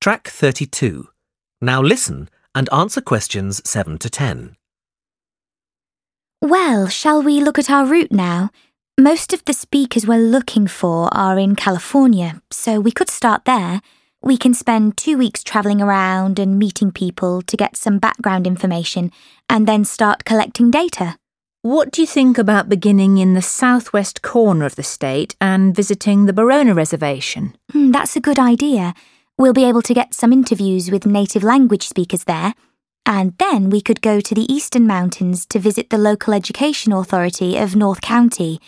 Track 32. Now listen and answer questions 7 to 10. Well, shall we look at our route now? Most of the speakers we're looking for are in California, so we could start there. We can spend two weeks travelling around and meeting people to get some background information and then start collecting data. What do you think about beginning in the southwest corner of the state and visiting the Barona Reservation? Hmm, that's a good idea. We'll be able to get some interviews with native language speakers there. And then we could go to the Eastern Mountains to visit the local education authority of North County.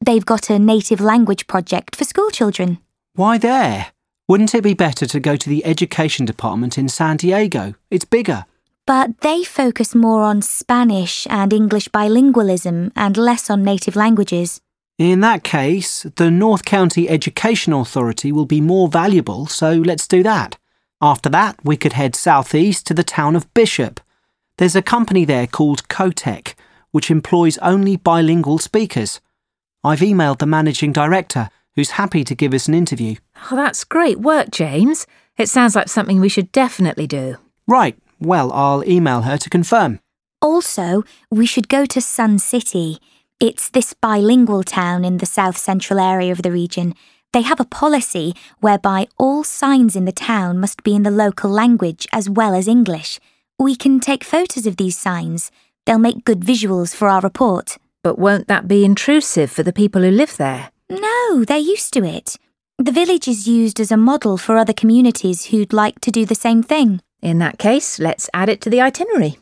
They've got a native language project for schoolchildren. Why there? Wouldn't it be better to go to the education department in San Diego? It's bigger. But they focus more on Spanish and English bilingualism and less on native languages. In that case, the North County Education Authority will be more valuable, so let's do that. After that, we could head southeast to the town of Bishop. There's a company there called Cotec, which employs only bilingual speakers. I've emailed the managing director, who's happy to give us an interview. Oh, that's great work, James. It sounds like something we should definitely do. Right, well, I'll email her to confirm. Also, we should go to Sun City. It's this bilingual town in the south central area of the region. They have a policy whereby all signs in the town must be in the local language as well as English. We can take photos of these signs. They'll make good visuals for our report. But won't that be intrusive for the people who live there? No, they're used to it. The village is used as a model for other communities who'd like to do the same thing. In that case, let's add it to the itinerary.